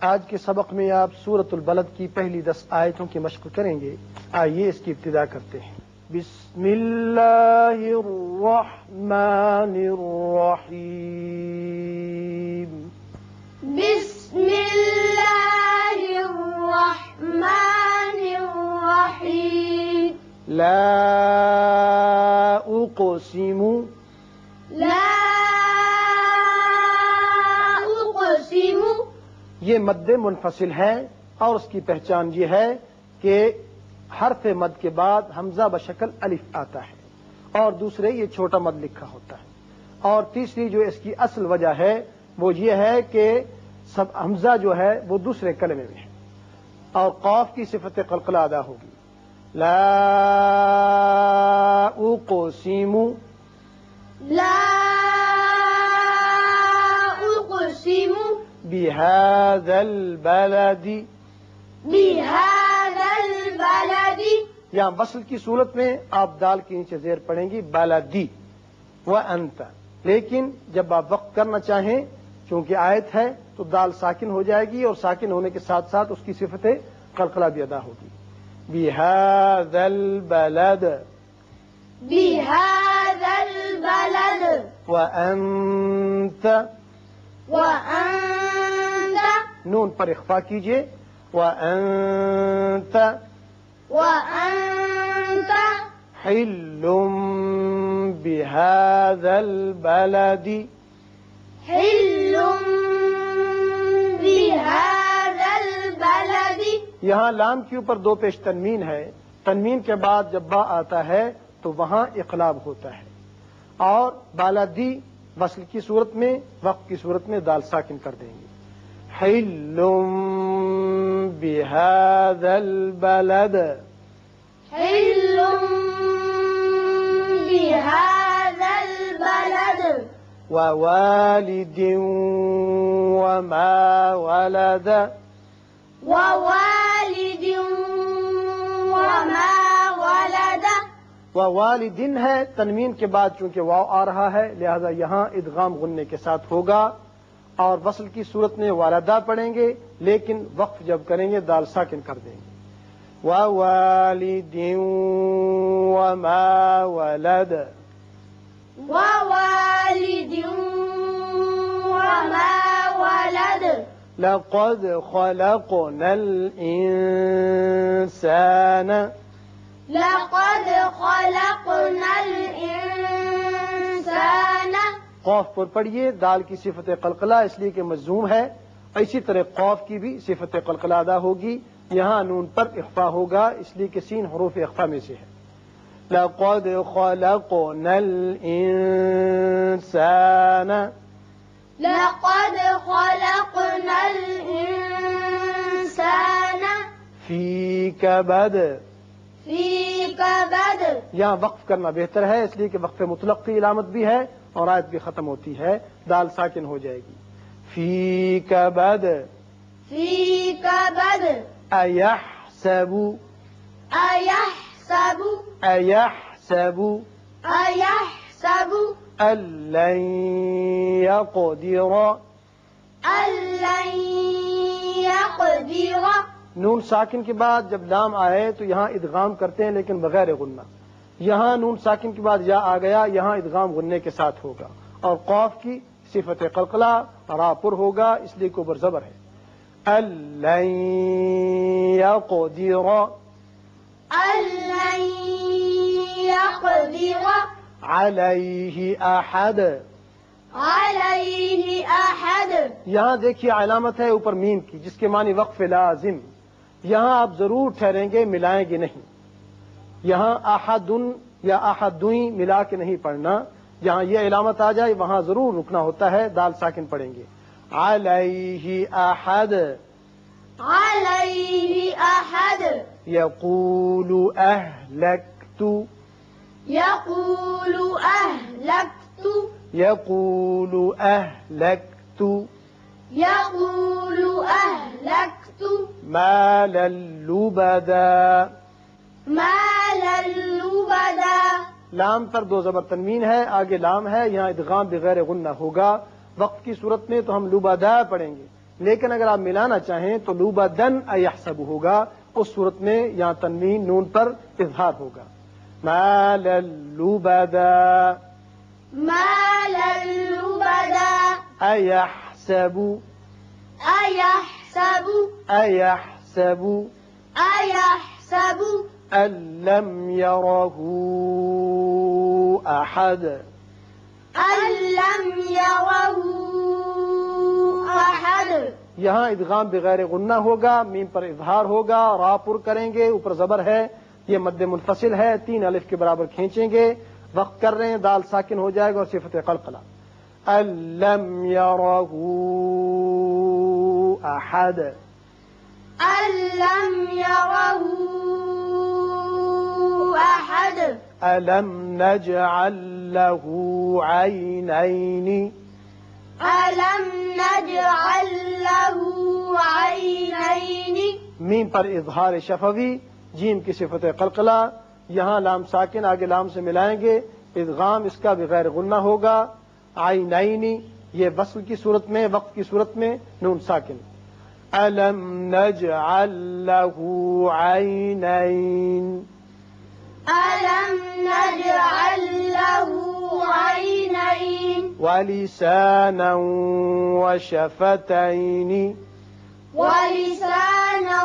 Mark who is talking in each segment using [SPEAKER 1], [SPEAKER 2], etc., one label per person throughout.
[SPEAKER 1] آج کے سبق میں آپ سورت البلد کی پہلی دس آیتوں کی مشق کریں گے۔ آئیے اس کی ابتدا کرتے ہیں۔ بسم اللہ الرحمن الرحیم۔
[SPEAKER 2] بسم اللہ الرحمن الرحیم۔
[SPEAKER 1] لا یہ مد منفصل ہے اور اس کی پہچان یہ ہے کہ حرف مد کے بعد حمزہ بشکل الف آتا ہے اور دوسرے یہ چھوٹا مد لکھا ہوتا ہے اور تیسری جو اس کی اصل وجہ ہے وہ یہ ہے کہ سب حمزہ جو ہے وہ دوسرے کلمے میں ہے اور قوف کی صفت قلقلہ ادا ہوگی۔ لا اقسم
[SPEAKER 2] لا
[SPEAKER 1] بهذا البلد.
[SPEAKER 2] بهذا البلد.
[SPEAKER 1] یہاں وصل کی صورت میں آپ دال کے نیچے زیر پڑیں گی بالادی و انت لیکن جب آپ وقت کرنا چاہیں چونکہ آیت ہے تو دال ساکن ہو جائے گی اور ساکن ہونے کے ساتھ ساتھ اس کی صفت قلقلہ بھی ادا ہوگی. بهذا البلد.
[SPEAKER 2] بهذا البلد.
[SPEAKER 1] وانت
[SPEAKER 2] وأنت.
[SPEAKER 1] نون پر اخفا کیجیے۔ وانت
[SPEAKER 2] وأنت
[SPEAKER 1] حل بهذا البلد۔
[SPEAKER 2] حل بهذا البلد۔
[SPEAKER 1] یہاں لام کے اوپر دو پیش تنوین ہے۔ تنوین کے بعد جب با آتا ہے تو وہاں اقلاب ہوتا ہے۔ اور بالادی وصل کی صورت میں وقت کی صورت میں دال ساکن کر دیں گے۔ حل بهذا البلد.
[SPEAKER 2] حل بهذا البلد.
[SPEAKER 1] ووالد وما ولد.
[SPEAKER 2] ووالد وما ولد.
[SPEAKER 1] ووالدن ہے تنوین کے بعد چونکہ واو آ رہا ہے لہذا یہاں ادغام غننے کے ساتھ ہوگا۔ اور وصل کی صورت میں والدہ پڑھیں گے لیکن وقف جب کریں گے دال ساکن کر دیں گے۔ ووالد وما ولد۔
[SPEAKER 2] ووالد وما ولد۔
[SPEAKER 1] لقد خلقنا الإنسان۔
[SPEAKER 2] لقد خلقنا
[SPEAKER 1] قوف پر پڑھیے دال کی صفت قلقلہ اس لیے کہ مضموم ہے اسی طرح قوف کی بھی صفت قلقلہ ادا ہوگی یہاں نون پر اخفا ہوگا اس لیے کہ سین حروف اخفا میں سے ہے۔ لقد خلقنا الإنسان
[SPEAKER 2] لقد خلقنا
[SPEAKER 1] كبد
[SPEAKER 2] في كبد
[SPEAKER 1] یہاں وقف کرنا بہتر ہے اس لیے کہ وقف مطلق کی علامت بھی ہے اور آیت بھی ختم ہوتی ہے دال ساکن ہو جائے گی۔ فی کبد
[SPEAKER 2] في كبد
[SPEAKER 1] ایحسب.
[SPEAKER 2] أيحسب
[SPEAKER 1] ایحسب.
[SPEAKER 2] أيحسب
[SPEAKER 1] ان لن يقدر
[SPEAKER 2] أن لن يقدر
[SPEAKER 1] نون ساکن کے بعد جب لام آئے تو یہاں ادغام کرتے ہیں لیکن بغیر غنہ۔ یہاں نون ساکن کے بعد یا آ گیا یہاں ادغام غننے کے ساتھ ہوگا۔ اور قوف کی صفت قلقلہ راپر ہوگا اس لیے کوبر زبر ہے۔
[SPEAKER 2] أحد
[SPEAKER 1] یہاں دیکھیے علامت ہے اوپر میم کی جس کے معنی وقف لازم۔ یہاں آپ ضرور ٹھہریں گے ملائیں گے نہیں۔ یہاں احدن یا احدوئی ملا کے نہیں پڑھنا۔ جہاں یہ علامت آ جائے وہاں ضرور رکنا ہوتا ہے دال ساکن پڑھیں گے۔ علیہ احد۔
[SPEAKER 2] عليه أحد
[SPEAKER 1] یقول اہلکت
[SPEAKER 2] يقول أهلكت
[SPEAKER 1] یقول اہلکت
[SPEAKER 2] يقول أهلكت
[SPEAKER 1] مالا لبدا
[SPEAKER 2] مالا لبدا
[SPEAKER 1] لام پر دو زبر تنوین ہے آگے لام ہے یہاں ادغام بغیر غنہ ہوگا۔ وقت کی صورت میں تو ہم لبدا پڑھیں گے۔ لیکن اگر آپ ملانا چاہیں تو لوبا دن ایحسب ہوگا۔ اس صورت میں یہاں تنوین نون پر اظہار ہوگا۔ مال اللبدا.
[SPEAKER 2] مالا لبدا
[SPEAKER 1] ایحسب.
[SPEAKER 2] أيحسب
[SPEAKER 1] ایحسب
[SPEAKER 2] أيحسب
[SPEAKER 1] أن لم يره أحد.
[SPEAKER 2] أن لم يره أحد.
[SPEAKER 1] یہاں ادغام بغیر غنہ ہوگا میم پر اظہار ہوگا را پر کریں گے اوپر زبر ہے یہ مد منفصل ہے تین الف کے برابر کھینچیں گے وقت کر رہے ہیں دال ساکن ہو جائے گا اور صفت قلقلہ۔ الم يره احد
[SPEAKER 2] أن لم يره أحد.
[SPEAKER 1] الم نجعل له عينين؟
[SPEAKER 2] ألم نجعل له عينين؟
[SPEAKER 1] میم پر اظہار شفوی جیم کی صفت قلقلہ. یہاں لام ساکن آگے لام سے ملائیں گے. ادغام اس کا بغیر غنہ ہوگا. آئی یہ وصل کی صورت میں وقت کی صورت میں نون ساکن. الم نجعل له عينين
[SPEAKER 2] ألم نجعل له عينين
[SPEAKER 1] ولسانا وشفتين
[SPEAKER 2] ولسانا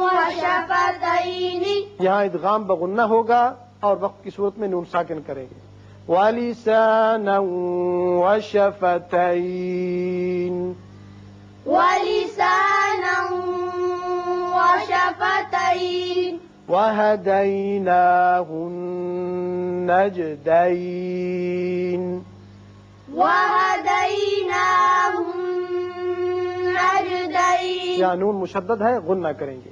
[SPEAKER 2] وشفتين
[SPEAKER 1] یہاں ادغام بغنہ ہوگا اور وقت کی صورت میں نون ساکن کریں گے ولسانا وشفتين
[SPEAKER 2] ولسانا وشفتين.
[SPEAKER 1] وهديناه النجدين
[SPEAKER 2] وهديناه النجدين
[SPEAKER 1] یا نون مشدد ہے غنہ کریں گے۔